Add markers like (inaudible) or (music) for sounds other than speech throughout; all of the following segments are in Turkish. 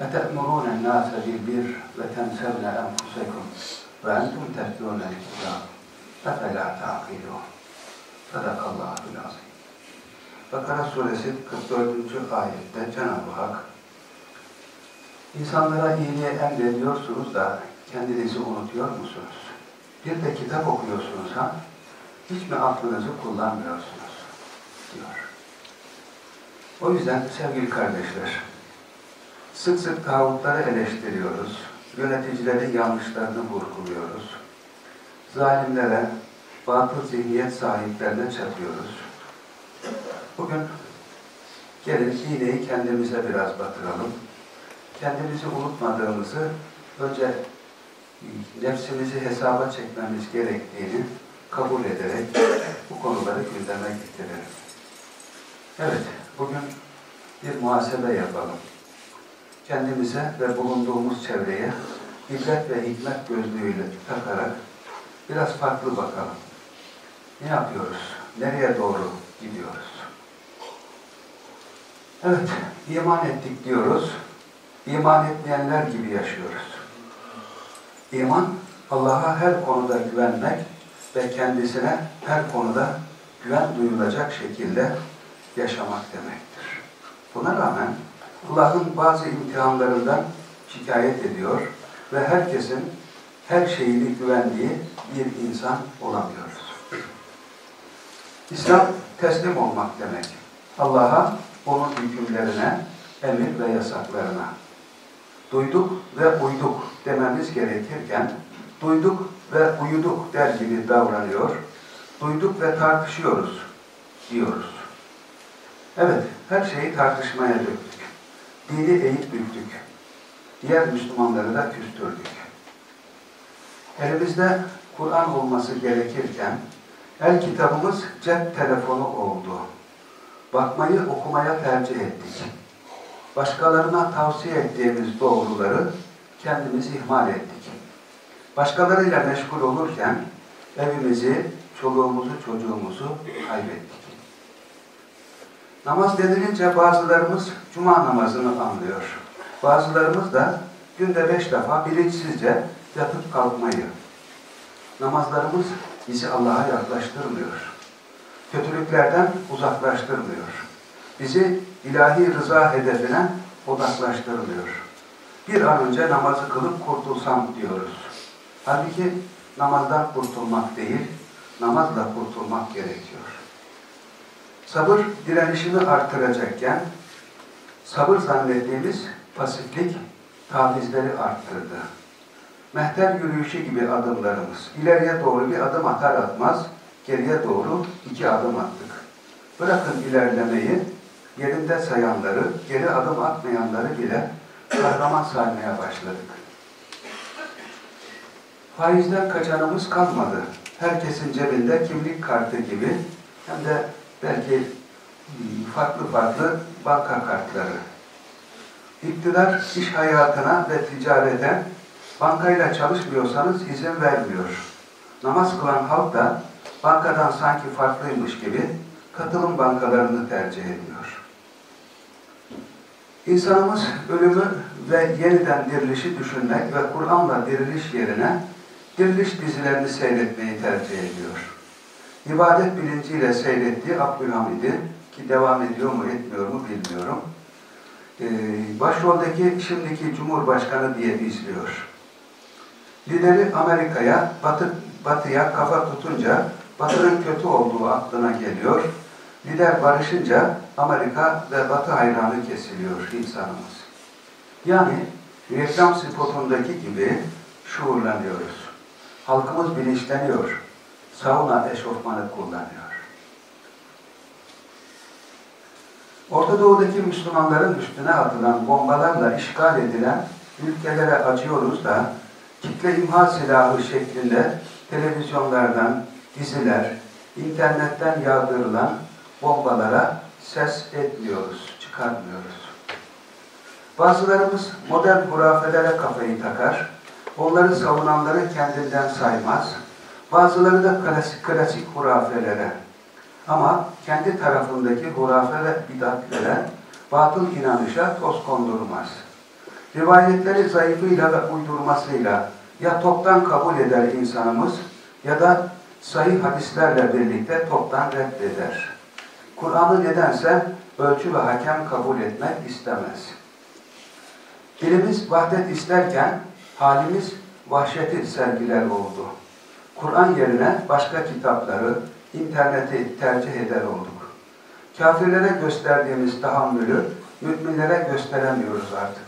أتأمرون الناس بالبر وتنسون أنفسكم وأنتم تتلون الكتاب أفلا تعقلون صدق الله العظيم Bakara suresi 44. ayette Cenab-ı Hak İnsanlara iyiliğe emrediyorsunuz da kendinizi unutuyor musunuz? Bir de kitap okuyorsunuz ha? Hiç mi aklınızı kullanmıyorsunuz? diyor. O yüzden sevgili kardeşler, sık sık tağutları eleştiriyoruz, yöneticilerin yanlışlarını vurguluyoruz, zalimlere, batıl zihniyet sahiplerine çatıyoruz. Bugün gelin iğneyi kendimize biraz batıralım. Kendimizi unutmadığımızı önce nefsimizi hesaba çekmemiz gerektiğini kabul ederek bu konuları gündeme getirelim. Evet, bugün bir muhasebe yapalım. Kendimize ve bulunduğumuz çevreye ibret ve hikmet gözlüğüyle takarak biraz farklı bakalım. Ne yapıyoruz? Nereye doğru gidiyoruz? Evet, iman ettik diyoruz. İman etmeyenler gibi yaşıyoruz. İman, Allah'a her konuda güvenmek ve kendisine her konuda güven duyulacak şekilde yaşamak demektir. Buna rağmen Allah'ın bazı imtihanlarından şikayet ediyor ve herkesin her şeyini güvendiği bir insan olamıyoruz. İslam teslim olmak demek. Allah'a, onun hükümlerine, emir ve yasaklarına. Duyduk ve uyduk dememiz gerekirken, duyduk ve uyuduk der gibi davranıyor, duyduk ve tartışıyoruz diyoruz. Evet, her şeyi tartışmaya döktük. Dini eğip büktük. Diğer Müslümanları da küstürdük. Elimizde Kur'an olması gerekirken, el kitabımız cep telefonu oldu. Bakmayı okumaya tercih ettik. Başkalarına tavsiye ettiğimiz doğruları kendimiz ihmal ettik. Başkalarıyla meşgul olurken evimizi, çoluğumuzu, çocuğumuzu kaybettik. Namaz denilince bazılarımız cuma namazını anlıyor. Bazılarımız da günde beş defa bilinçsizce yatıp kalkmayı. Namazlarımız bizi Allah'a yaklaştırmıyor. Kötülüklerden uzaklaştırmıyor. Bizi ilahi rıza hedefine odaklaştırmıyor. Bir an önce namazı kılıp kurtulsam diyoruz. Halbuki namazdan kurtulmak değil, namazla kurtulmak gerekiyor. Sabır direnişini artıracakken, sabır zannettiğimiz pasiflik tavizleri arttırdı. Mehter yürüyüşü gibi adımlarımız. ileriye doğru bir adım atar atmaz, geriye doğru iki adım attık. Bırakın ilerlemeyi, yerinde sayanları, geri adım atmayanları bile kahraman saymaya başladık. Faizden kaçanımız kalmadı. Herkesin cebinde kimlik kartı gibi hem de belki farklı farklı banka kartları. İktidar iş hayatına ve ticarete bankayla çalışmıyorsanız izin vermiyor. Namaz kılan halk da bankadan sanki farklıymış gibi katılım bankalarını tercih ediyor. İnsanımız ölümü ve yeniden dirilişi düşünmek ve Kur'an'la diriliş yerine diriliş dizilerini seyretmeyi tercih ediyor. İbadet bilinciyle seyrettiği Abdülhamid'i ki devam ediyor mu etmiyor mu bilmiyorum. Ee, başroldeki şimdiki Cumhurbaşkanı diye izliyor. Lideri Amerika'ya, batı, batıya kafa tutunca batının kötü olduğu aklına geliyor. Lider barışınca Amerika ve batı hayranı kesiliyor insanımız. Yani reklam spotundaki gibi şuurlanıyoruz. Halkımız bilinçleniyor. Sauna eşofmanı kullanıyor. Orta Doğu'daki Müslümanların üstüne atılan bombalarla işgal edilen ülkelere acıyoruz da kitle imha silahı şeklinde televizyonlardan, diziler, internetten yağdırılan bombalara ses etmiyoruz, çıkarmıyoruz. Bazılarımız modern hurafelere kafayı takar, onları savunanları kendinden saymaz, bazıları da klasik, klasik hurafelere, ama kendi tarafındaki hurafe ve bidatlere, batıl inanışa toz kondurmaz. Rivayetleri zayıfıyla ve uydurmasıyla ya toptan kabul eder insanımız ya da sahih hadislerle birlikte toptan reddeder. Kur'an'ı nedense ölçü ve hakem kabul etmek istemez. Dilimiz vahdet isterken halimiz vahşeti sergiler oldu. Kur'an yerine başka kitapları, interneti tercih eder olduk. Kafirlere gösterdiğimiz tahammülü müminlere gösteremiyoruz artık.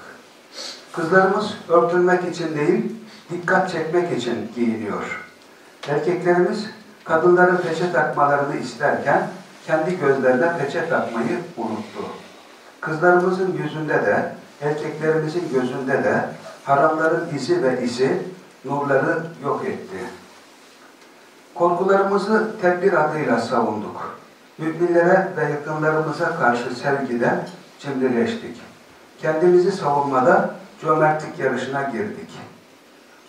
Kızlarımız örtülmek için değil, dikkat çekmek için giyiniyor. Erkeklerimiz kadınların peçe takmalarını isterken kendi gözlerine peçe takmayı unuttu. Kızlarımızın yüzünde de, erkeklerimizin gözünde de haramların izi ve izi nurları yok etti. Korkularımızı tedbir adıyla savunduk. Müminlere ve yakınlarımıza karşı sevgide cimrileştik. Kendimizi savunmada cömertlik yarışına girdik.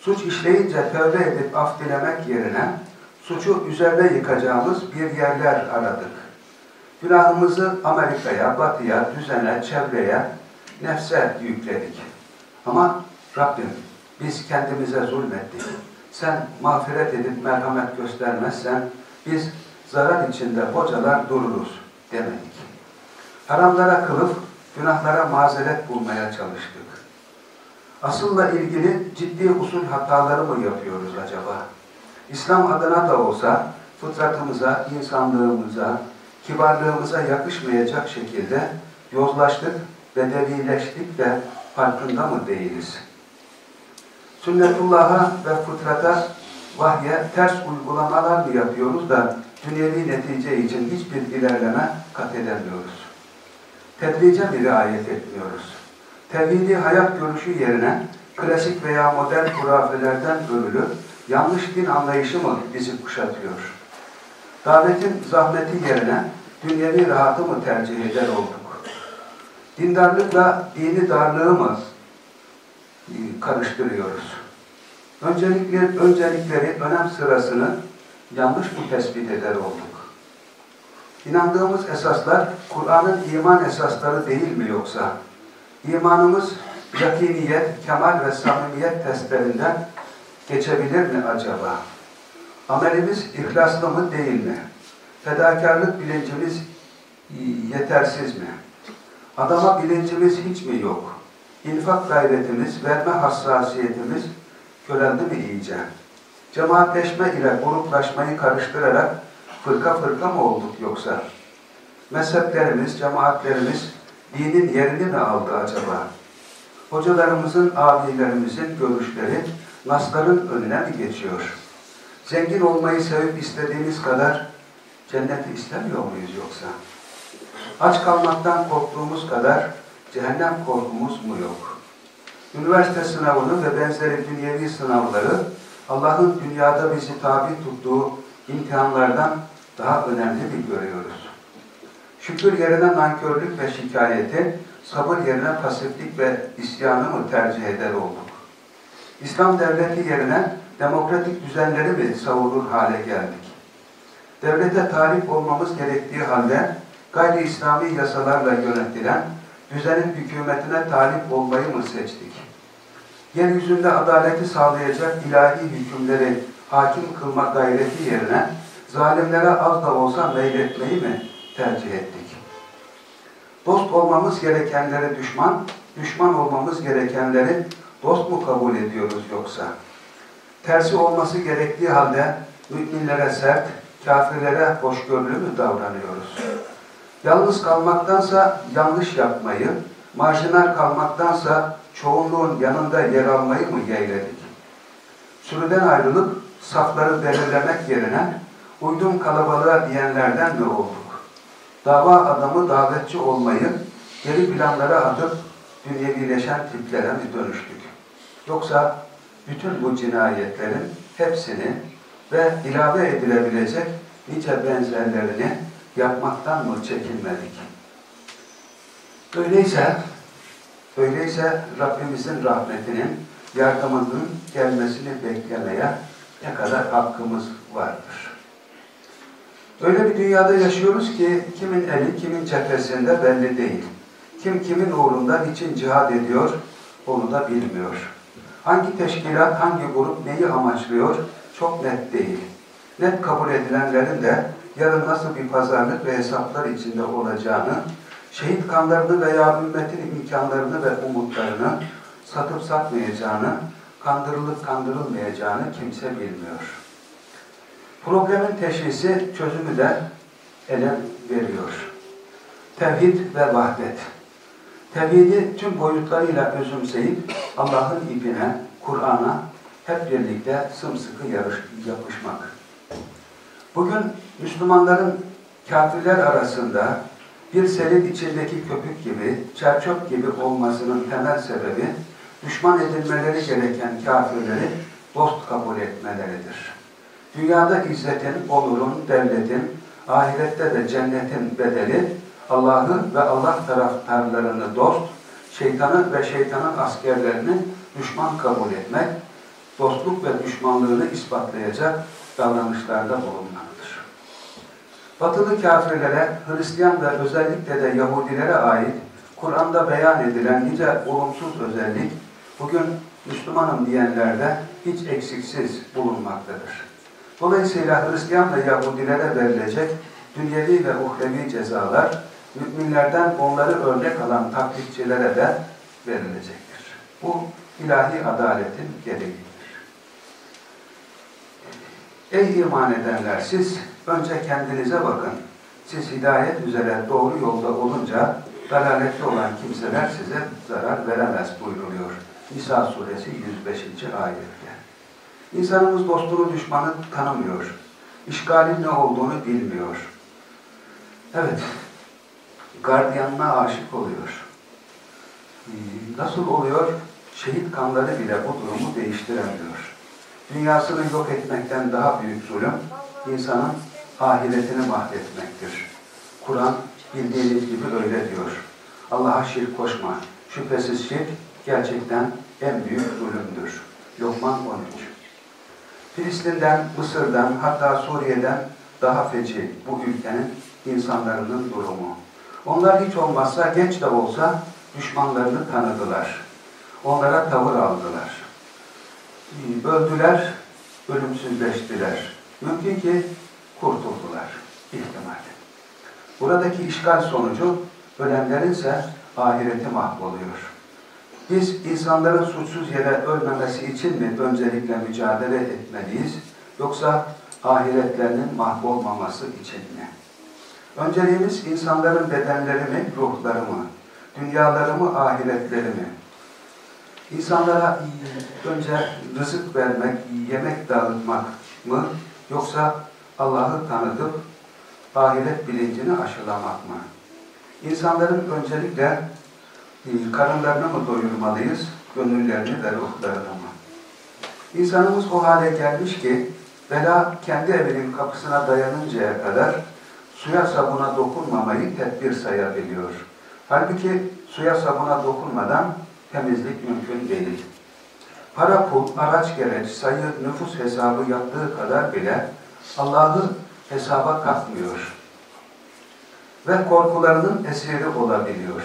Suç işleyince tövbe edip af dilemek yerine suçu üzerine yıkacağımız bir yerler aradık. Günahımızı Amerika'ya, batıya, düzene, çevreye, nefse yükledik. Ama Rabbim biz kendimize zulmettik. Sen mağfiret edip merhamet göstermezsen biz zarar içinde bocalar dururuz demedik. Haramlara kılıf, günahlara mazeret bulmaya çalıştık. Asılla ilgili ciddi usul hataları mı yapıyoruz acaba? İslam adına da olsa fıtratımıza, insanlığımıza, kibarlığımıza yakışmayacak şekilde yozlaştık, bedevileştik de farkında mı değiliz? Sünnetullah'a ve fıtrata, vahye ters uygulamalar mı yapıyoruz da dünyevi netice için hiçbir ilerleme kat edemiyoruz? Tedrice mi riayet etmiyoruz? Tevhidi hayat görüşü yerine klasik veya modern hurafelerden örülü yanlış din anlayışı mı bizi kuşatıyor? Davetin zahmeti yerine dünyevi rahatı mı tercih eder olduk? Dindarlıkla dini darlığı mı karıştırıyoruz? Öncelikleri, öncelikleri, önem sırasını yanlış mı tespit eder olduk? İnandığımız esaslar Kur'an'ın iman esasları değil mi yoksa? İmanımız yakiniyet, kemal ve samimiyet testlerinden geçebilir mi acaba? Amelimiz ihlaslı mı değil mi? Fedakarlık bilincimiz yetersiz mi? Adama bilincimiz hiç mi yok? İnfak gayretimiz, verme hassasiyetimiz köreldi mi iyice? Cemaatleşme ile gruplaşmayı karıştırarak fırka fırka mı olduk yoksa? Mezheplerimiz, cemaatlerimiz dinin yerini mi aldı acaba? Hocalarımızın, abilerimizin görüşleri nasların önüne mi geçiyor? Zengin olmayı sevip istediğimiz kadar cenneti istemiyor muyuz yoksa? Aç kalmaktan korktuğumuz kadar cehennem korkumuz mu yok? Üniversite sınavını ve benzeri dünyevi sınavları Allah'ın dünyada bizi tabi tuttuğu imtihanlardan daha önemli mi görüyoruz? Şükür yerine nankörlük ve şikayeti, sabır yerine pasiflik ve isyanı mı tercih eder olduk? İslam devleti yerine demokratik düzenleri mi savunur hale geldik? Devlete talip olmamız gerektiği halde gayri İslami yasalarla yönetilen düzenin hükümetine talip olmayı mı seçtik? Yeryüzünde adaleti sağlayacak ilahi hükümleri hakim kılma gayreti yerine zalimlere az da olsa meyletmeyi mi tercih ettik? Dost olmamız gerekenlere düşman, düşman olmamız gerekenleri dost mu kabul ediyoruz yoksa? tersi olması gerektiği halde müminlere sert, kafirlere hoşgörülü mü davranıyoruz? Yalnız kalmaktansa yanlış yapmayı, marjinal kalmaktansa çoğunluğun yanında yer almayı mı yeğledik? Sürüden ayrılıp safları belirlemek yerine uydum kalabalığa diyenlerden mi olduk? Dava adamı davetçi olmayı geri planlara atıp dünyevileşen tiplere mi dönüştük? Yoksa bütün bu cinayetlerin hepsini ve ilave edilebilecek nice benzerlerini yapmaktan mı çekinmedik? Öyleyse, öyleyse Rabbimizin rahmetinin, yardımının gelmesini beklemeye ne kadar hakkımız vardır. Öyle bir dünyada yaşıyoruz ki kimin eli kimin cephesinde belli değil. Kim kimin uğrunda niçin cihad ediyor onu da bilmiyor. Hangi teşkilat, hangi grup neyi amaçlıyor çok net değil. Net kabul edilenlerin de yarın nasıl bir pazarlık ve hesaplar içinde olacağını, şehit kanlarını veya ümmetin imkanlarını ve umutlarını satıp satmayacağını, kandırılıp kandırılmayacağını kimse bilmiyor. Problemin teşhisi çözümü de ele veriyor. Tevhid ve vahdet. Tevhidi tüm boyutlarıyla özümseyip Allah'ın ipine, Kur'an'a hep birlikte sımsıkı yarış, yapışmak. Bugün Müslümanların kafirler arasında bir selin içindeki köpük gibi, çerçöp gibi olmasının temel sebebi düşman edilmeleri gereken kafirleri dost kabul etmeleridir. Dünyada izzetin, onurun, devletin, ahirette de cennetin bedeli Allah'ı ve Allah taraftarlarını dost, şeytanı ve şeytanın askerlerini düşman kabul etmek, dostluk ve düşmanlığını ispatlayacak davranışlarda bulunmaktır. Batılı kafirlere, Hristiyan ve özellikle de Yahudilere ait Kur'an'da beyan edilen nice olumsuz özellik bugün Müslümanım diyenlerde hiç eksiksiz bulunmaktadır. Dolayısıyla Hristiyan ve Yahudilere verilecek dünyevi ve uhrevi cezalar müminlerden onları örnek alan taklitçilere de verilecektir. Bu ilahi adaletin gereğidir. Ey iman edenler siz önce kendinize bakın. Siz hidayet üzere doğru yolda olunca dalalette olan kimseler size zarar veremez buyruluyor. Nisa suresi 105. ayette. İnsanımız dostunu düşmanı tanımıyor. İşgalin ne olduğunu bilmiyor. Evet, gardiyanına aşık oluyor. Ee, nasıl oluyor? Şehit kanları bile bu durumu değiştiremiyor. Dünyasını yok etmekten daha büyük zulüm, insanın ahiretini mahvetmektir. Kur'an bildiğiniz gibi öyle diyor. Allah'a şirk koşma. Şüphesiz şirk gerçekten en büyük zulümdür. Lokman 13. Filistin'den, Mısır'dan, hatta Suriye'den daha feci bu ülkenin insanların durumu. Onlar hiç olmazsa genç de olsa düşmanlarını tanıdılar. Onlara tavır aldılar. Böldüler, ölümsüzleştiler. Mümkün ki kurtuldular ihtimal. Buradaki işgal sonucu ölenlerin ise ahireti mahvoluyor. Biz insanların suçsuz yere ölmemesi için mi öncelikle mücadele etmeliyiz? Yoksa ahiretlerinin mahvolmaması için mi? Önceliğimiz insanların bedenleri mi, ruhları mı? Dünyaları mı, ahiretleri mi? İnsanlara önce rızık vermek, yemek dağıtmak mı? Yoksa Allah'ı tanıtıp ahiret bilincini aşılamak mı? İnsanların öncelikle e, karınlarını mı doyurmalıyız, gönüllerini ve ruhlarını mı? İnsanımız o hale gelmiş ki bela kendi evinin kapısına dayanıncaya kadar suya sabuna dokunmamayı tedbir sayabiliyor. Halbuki suya sabuna dokunmadan temizlik mümkün değil. Para, pul, araç gereç, sayı, nüfus hesabı yaptığı kadar bile Allah'ı hesaba katmıyor. Ve korkularının esiri olabiliyor.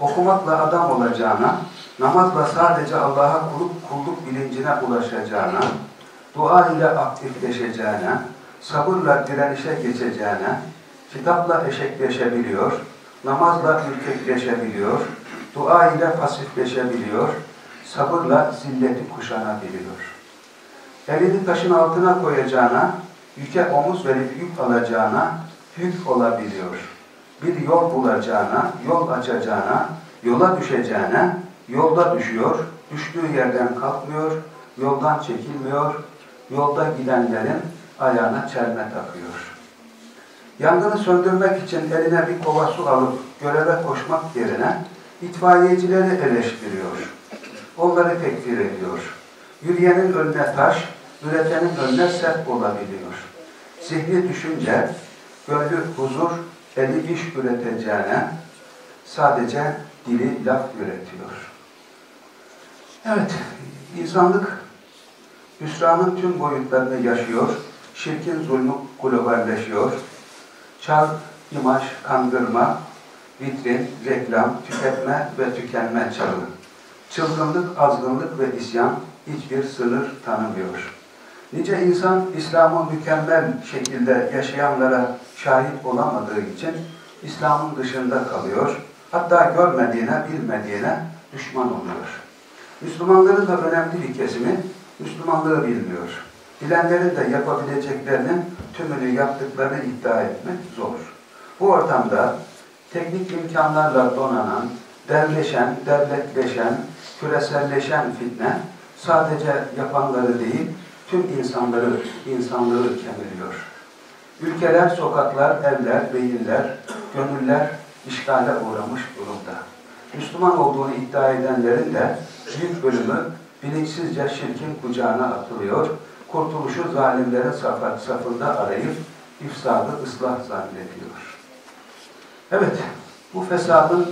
Okumakla adam olacağına, namazla sadece Allah'a kulluk, kulluk bilincine ulaşacağına, dua ile aktifleşeceğine, sabırla direnişe geçeceğine, kitapla eşekleşebiliyor, namazla ürkekleşebiliyor, dua ile pasifleşebiliyor, sabırla zilleti kuşanabiliyor. Elini taşın altına koyacağına, yüke omuz verip yük alacağına yük olabiliyor. Bir yol bulacağına, yol açacağına, yola düşeceğine, yolda düşüyor, düştüğü yerden kalkmıyor, yoldan çekilmiyor, yolda gidenlerin ayağına çelme takıyor. Yangını söndürmek için eline bir kova su alıp göreve koşmak yerine itfaiyecileri eleştiriyor. Onları tekfir ediyor. Yürüyenin önüne taş, üretenin önüne sert olabiliyor. Zihni düşünce, gönlü huzur, eli iş üreteceğine sadece dili laf üretiyor. Evet, insanlık hüsranın tüm boyutlarını yaşıyor, şirkin zulmü globalleşiyor, çal, imaj, kandırma, vitrin, reklam, tüketme ve tükenme çağı. Çılgınlık, azgınlık ve isyan hiçbir sınır tanımıyor. Nice insan İslam'ı mükemmel şekilde yaşayanlara şahit olamadığı için İslam'ın dışında kalıyor. Hatta görmediğine, bilmediğine düşman oluyor. Müslümanların da önemli bir kesimi Müslümanlığı bilmiyor. Bilenlerin de yapabileceklerinin tümünü yaptıklarını iddia etmek zor. Bu ortamda teknik imkanlarla donanan, derleşen, devletleşen, küreselleşen fitne sadece yapanları değil, tüm insanları, insanlığı kemiriyor. Ülkeler, sokaklar, evler, beyinler, gönüller işgale uğramış durumda. Müslüman olduğunu iddia edenlerin de büyük bölümü bilinçsizce şirkin kucağına atılıyor, kurtuluşu zalimlerin safında arayıp ifsadı ıslah zannediyor. Evet, bu fesadın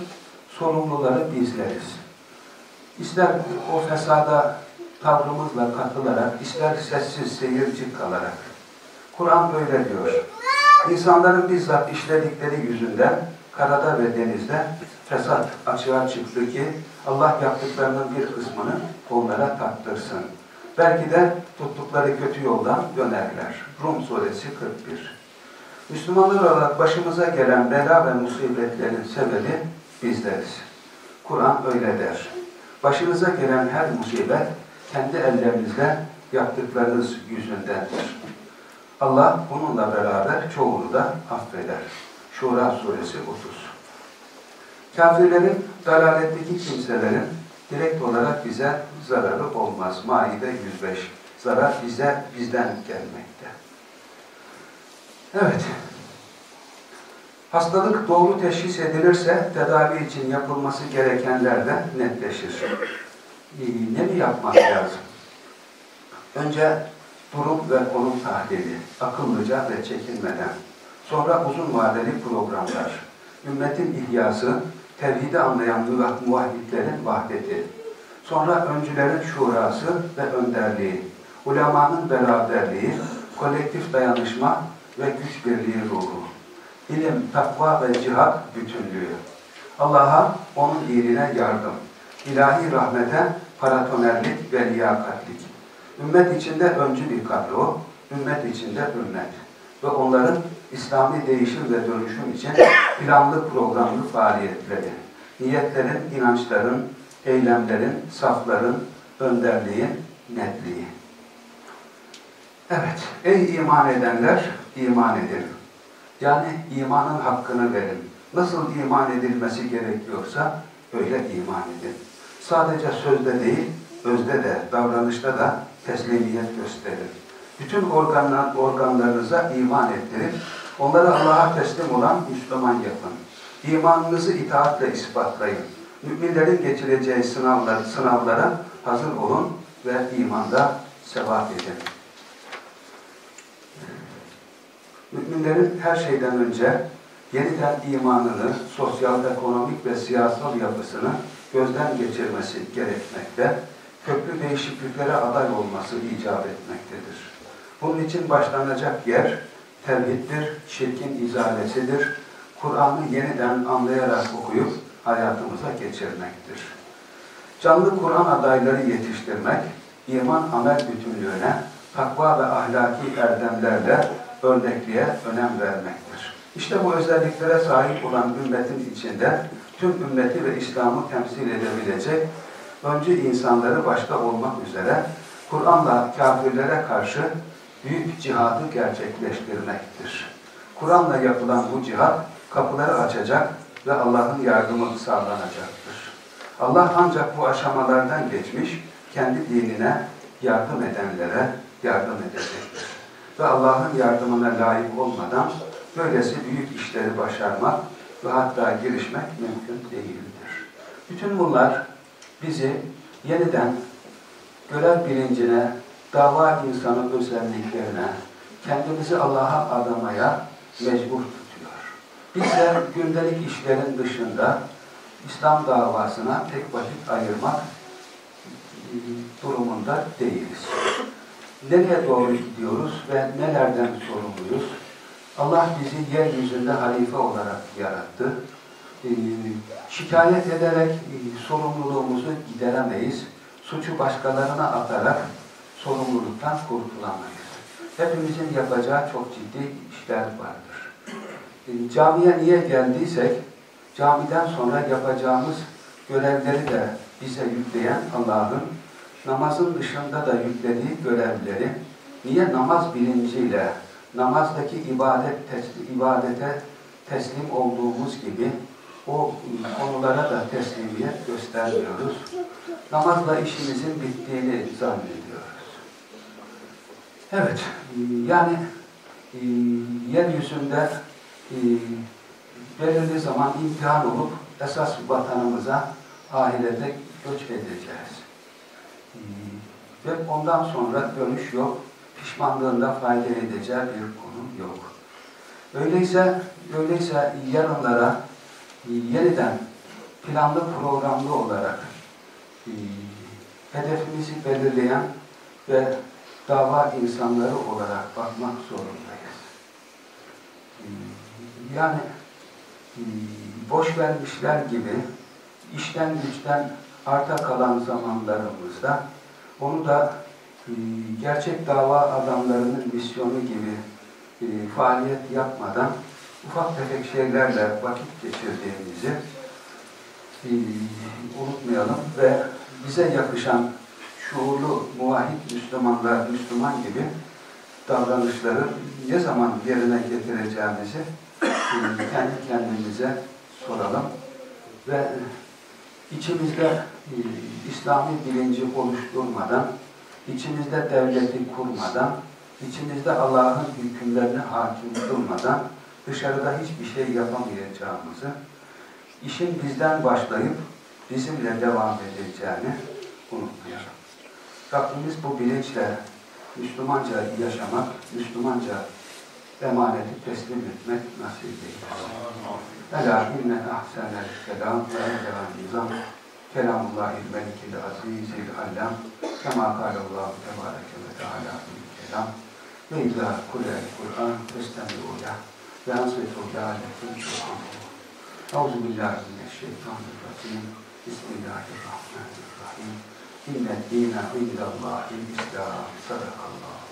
sorumluları bizleriz. İster o fesada tavrımızla katılarak, ister sessiz seyirci kalarak. Kur'an böyle diyor. İnsanların bizzat işledikleri yüzünden karada ve denizde fesat açığa çıktı ki Allah yaptıklarının bir kısmını onlara tattırsın. Belki de tuttukları kötü yoldan dönerler. Rum suresi 41. Müslümanlar olarak başımıza gelen bela ve musibetlerin sebebi bizleriz. Kur'an öyle der. Başınıza gelen her musibet kendi ellerinizle yaptıklarınız yüzündendir. Allah bununla beraber çoğunu da affeder. Şura suresi 30. Kafirlerin, dalaletteki kimselerin direkt olarak bize zararı olmaz. Maide 105. Zarar bize, bizden gelmekte. Evet. Hastalık doğru teşhis edilirse tedavi için yapılması gerekenler de netleşir. Ee, ne mi yapmak lazım? Önce durum ve konum tahlili, akıllıca ve çekinmeden. Sonra uzun vadeli programlar. Ümmetin ihyası, tevhidi anlayan muvahhidlerin vahdeti. Sonra öncülerin şurası ve önderliği. Ulemanın beraberliği, kolektif dayanışma ve güç birliği ruhu. İlim, takva ve cihat bütünlüğü. Allah'a, onun dinine yardım. İlahi rahmete paratonerlik ve liyakatlik. Ümmet içinde öncü bir kadro, ümmet içinde ümmet. Ve onların İslami değişim ve dönüşüm için (coughs) planlı programlı faaliyetleri, niyetlerin, inançların, eylemlerin, safların, önderliğin, netliği. Evet, ey iman edenler, iman edin. Yani imanın hakkını verin. Nasıl iman edilmesi gerekiyorsa öyle iman edin. Sadece sözde değil, özde de, davranışta da teslimiyet gösterin. Bütün organlar, organlarınıza iman ettirip, onları Allah'a teslim olan Müslüman yapın. İmanınızı itaatle ispatlayın. Müminlerin geçireceği sınavlar, sınavlara hazır olun ve imanda sebat edin. Müminlerin her şeyden önce yeniden imanını, sosyal, ekonomik ve siyasal yapısını gözden geçirmesi gerekmekte, köklü değişikliklere aday olması icap etmektedir. Bunun için başlanacak yer tevhiddir, şirkin izalesidir, Kur'an'ı yeniden anlayarak okuyup hayatımıza geçirmektir. Canlı Kur'an adayları yetiştirmek, iman amel bütünlüğüne, takva ve ahlaki erdemlerle örnekliğe önem vermektir. İşte bu özelliklere sahip olan ümmetin içinde tüm ümmeti ve İslam'ı temsil edebilecek öncü insanları başta olmak üzere Kur'an'la kafirlere karşı büyük cihadı gerçekleştirmektir. Kur'an'la yapılan bu cihat kapıları açacak ve Allah'ın yardımı sağlanacaktır. Allah ancak bu aşamalardan geçmiş, kendi dinine yardım edenlere yardım edecektir. Ve Allah'ın yardımına layık olmadan böylesi büyük işleri başarmak ve girişmek mümkün değildir. Bütün bunlar bizi yeniden görev bilincine, dava insanı özelliklerine, kendimizi Allah'a adamaya mecbur tutuyor. Biz de gündelik işlerin dışında İslam davasına tek vakit ayırmak durumunda değiliz. Nereye doğru gidiyoruz ve nelerden sorumluyuz? Allah bizi yeryüzünde halife olarak yarattı. Ee, şikayet ederek e, sorumluluğumuzu gideremeyiz. Suçu başkalarına atarak sorumluluktan kurtulamayız. Hepimizin yapacağı çok ciddi işler vardır. Ee, camiye niye geldiysek, camiden sonra yapacağımız görevleri de bize yükleyen Allah'ın namazın dışında da yüklediği görevleri niye namaz bilinciyle, namazdaki ibadet teslim, ibadete teslim olduğumuz gibi o konulara da teslimiyet göstermiyoruz. Namazla işimizin bittiğini zannediyoruz. Evet, yani e, yeryüzünde e, belirli zaman imtihan olup esas vatanımıza ahirete göç edeceğiz. E, ve ondan sonra dönüş yok, pişmanlığında fayda edeceği bir konu yok. Öyleyse, öyleyse yarınlara yeniden planlı programlı olarak e, hedefimizi belirleyen ve dava insanları olarak bakmak zorundayız. E, yani e, boş vermişler gibi işten güçten arta kalan zamanlarımızda onu da gerçek dava adamlarının misyonu gibi faaliyet yapmadan ufak tefek şeylerle vakit geçirdiğimizi e, unutmayalım ve bize yakışan şuurlu, muvahhid Müslümanlar, Müslüman gibi davranışları ne zaman yerine getireceğimizi e, kendi kendimize soralım ve içimizde e, İslami bilinci oluşturmadan, içimizde devleti kurmadan, içimizde Allah'ın hükümlerine hakim kılmadan dışarıda hiçbir şey yapamayacağımızı, işin bizden başlayıp bizimle devam edeceğini unutmayalım. Rabbimiz bu bilinçle Müslümanca yaşamak, Müslümanca emaneti teslim etmek nasip eylesin. Ela inne ahsenel kelam ve edevan nizam kelamullahil melikil azizil allam Kema kâlallahu tebâreke ve teâlâ fil kelam. Ve idâ kulel Kur'an festemi'ûlâ ve hasbetûlâ lekum şuhamû. Euzu billahi mineşşeytanirracim. Bismillahirrahmanirrahim. İnne dîne illallâhi islam. Sadakallahu.